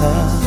sakitnya